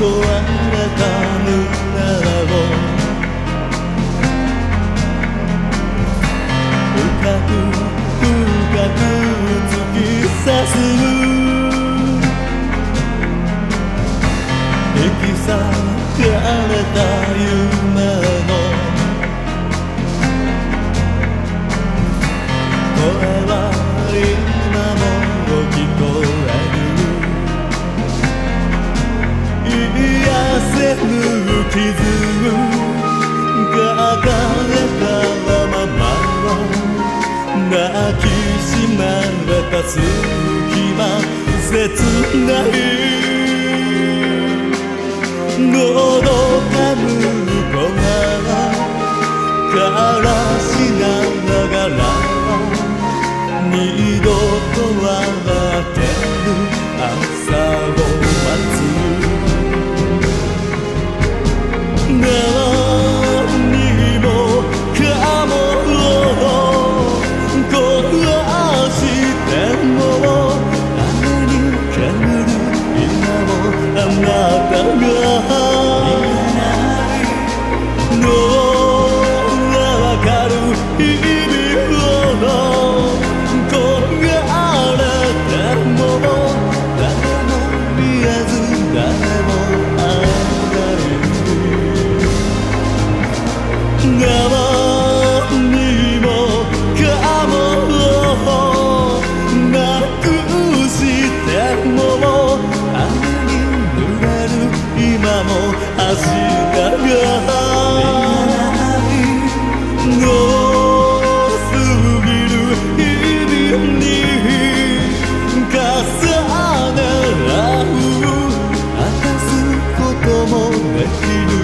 だけど壊れた胸を深く深く突き刺す。引き裂かれた夢癒せぬ傷が抱えたまま泣きしまれた隙間切ない。のどかむ声からしながら二度とは明けぬ朝を。「のんすぎるいるに」「かさならう」「あたすこともできる」